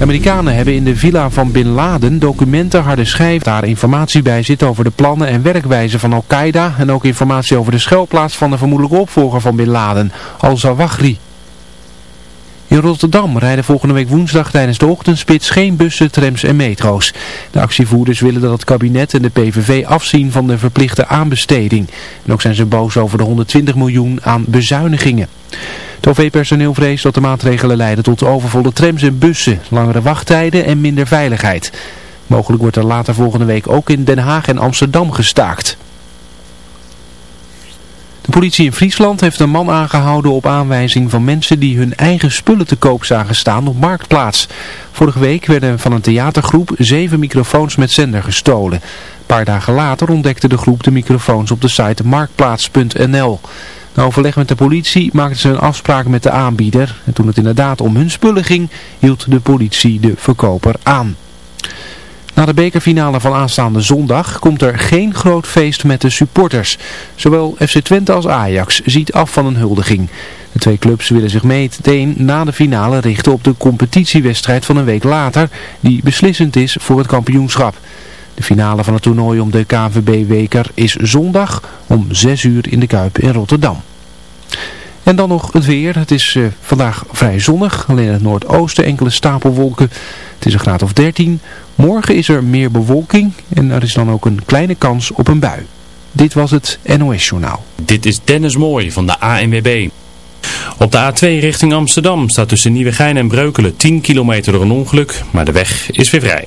De Amerikanen hebben in de villa van Bin Laden documenten, harde schijf, daar informatie bij zit over de plannen en werkwijze van Al-Qaeda en ook informatie over de schuilplaats van de vermoedelijke opvolger van Bin Laden, Al-Zawahri. In Rotterdam rijden volgende week woensdag tijdens de ochtendspits geen bussen, trams en metro's. De actievoerders willen dat het kabinet en de PVV afzien van de verplichte aanbesteding. En ook zijn ze boos over de 120 miljoen aan bezuinigingen. Het OV-personeel vreest dat de maatregelen leiden tot overvolle trams en bussen, langere wachttijden en minder veiligheid. Mogelijk wordt er later volgende week ook in Den Haag en Amsterdam gestaakt. De politie in Friesland heeft een man aangehouden op aanwijzing van mensen die hun eigen spullen te koop zagen staan op Marktplaats. Vorige week werden van een theatergroep zeven microfoons met zender gestolen. Een paar dagen later ontdekte de groep de microfoons op de site marktplaats.nl. Na overleg met de politie maakten ze een afspraak met de aanbieder. En toen het inderdaad om hun spullen ging, hield de politie de verkoper aan. Na de bekerfinale van aanstaande zondag komt er geen groot feest met de supporters. Zowel FC Twente als Ajax ziet af van een huldiging. De twee clubs willen zich meteen na de finale richten op de competitiewedstrijd van een week later, die beslissend is voor het kampioenschap. De finale van het toernooi om de KNVB-weker is zondag om 6 uur in de Kuip in Rotterdam. En dan nog het weer. Het is uh, vandaag vrij zonnig. Alleen in het noordoosten enkele stapelwolken. Het is een graad of 13. Morgen is er meer bewolking en er is dan ook een kleine kans op een bui. Dit was het NOS Journaal. Dit is Dennis Mooij van de ANWB. Op de A2 richting Amsterdam staat tussen Nieuwegein en Breukelen 10 kilometer door een ongeluk, maar de weg is weer vrij.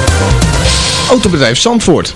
Autobedrijf Zandvoort.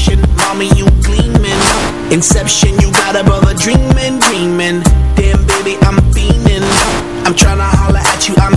Perfection, mommy, you gleaming. Inception, you got a brother dreaming, dreaming. Damn, baby, I'm fiending. I'm tryna holler at you, I'm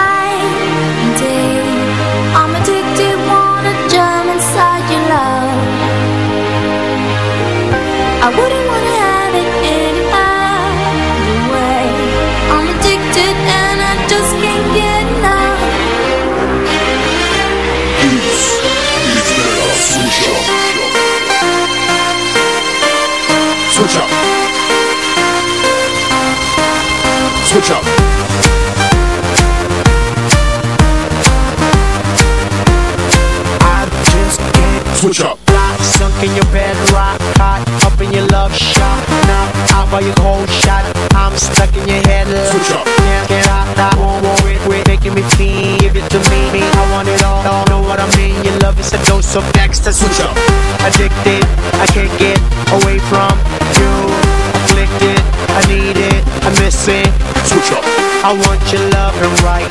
next Switch up. Addicted, I can't get away from you. Afflicted, I need it, I miss it. Switch up. I want your loving right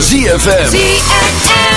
ZFM.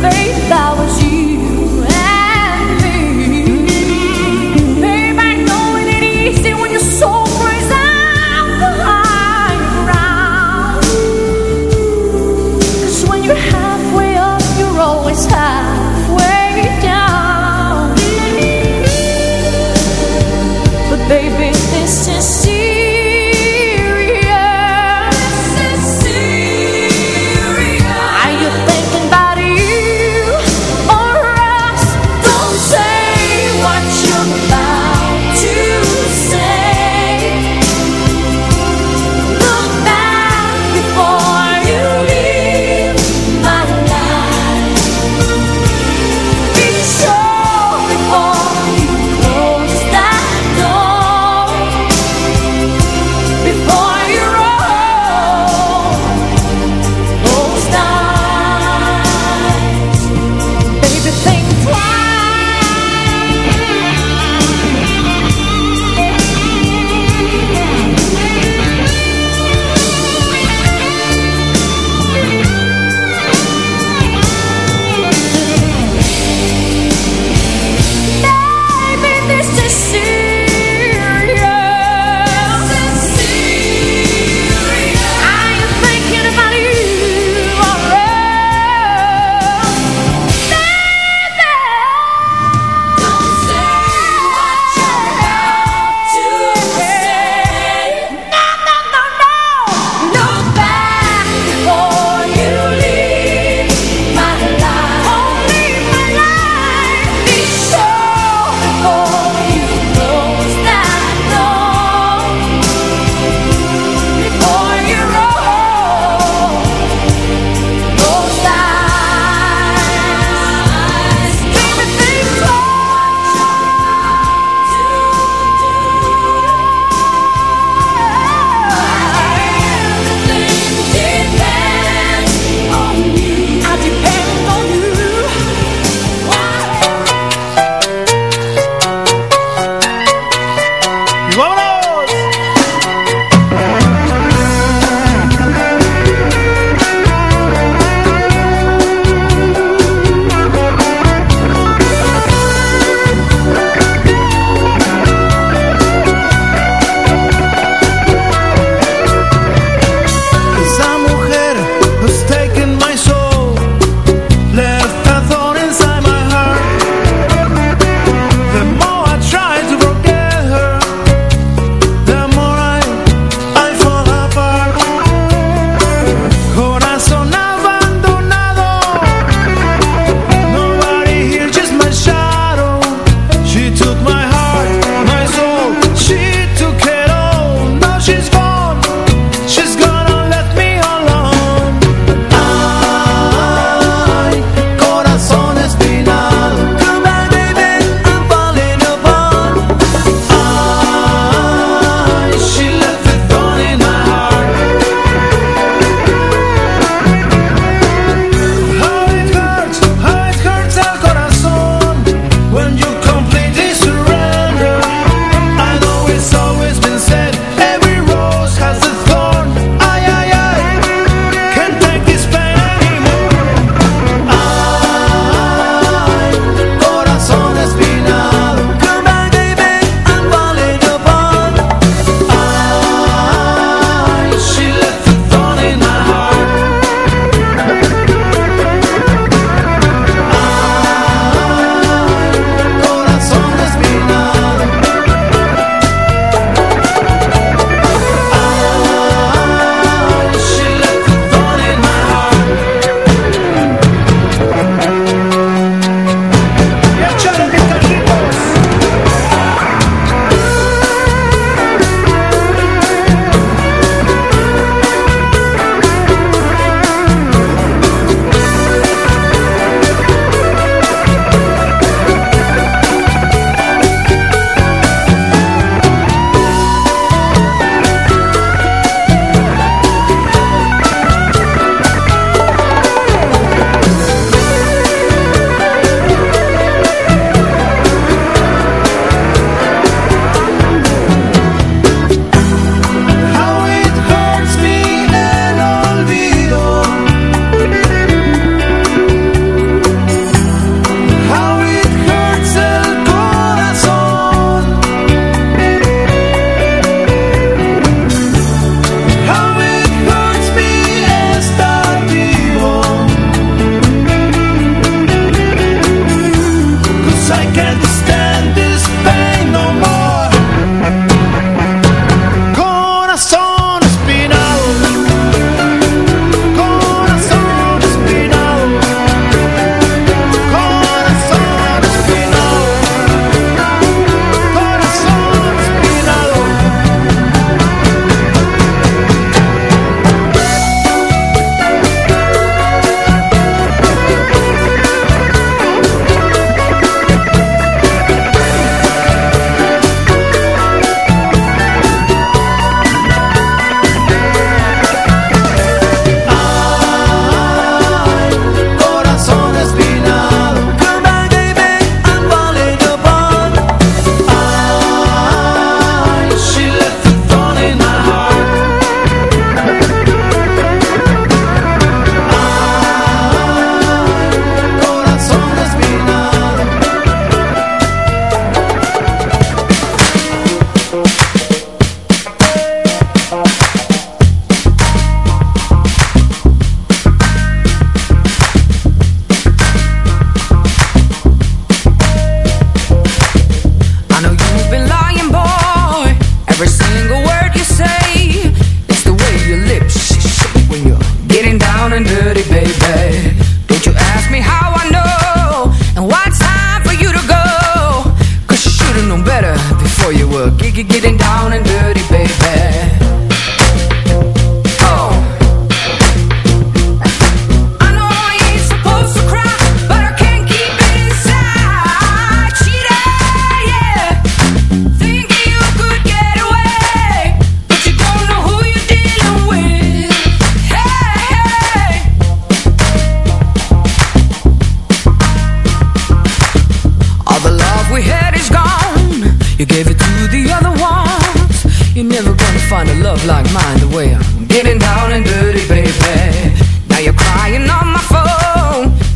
face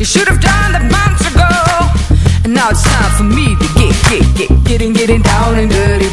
You should have done that months ago. And now it's time for me to get, get, get, getting, getting down and dirty.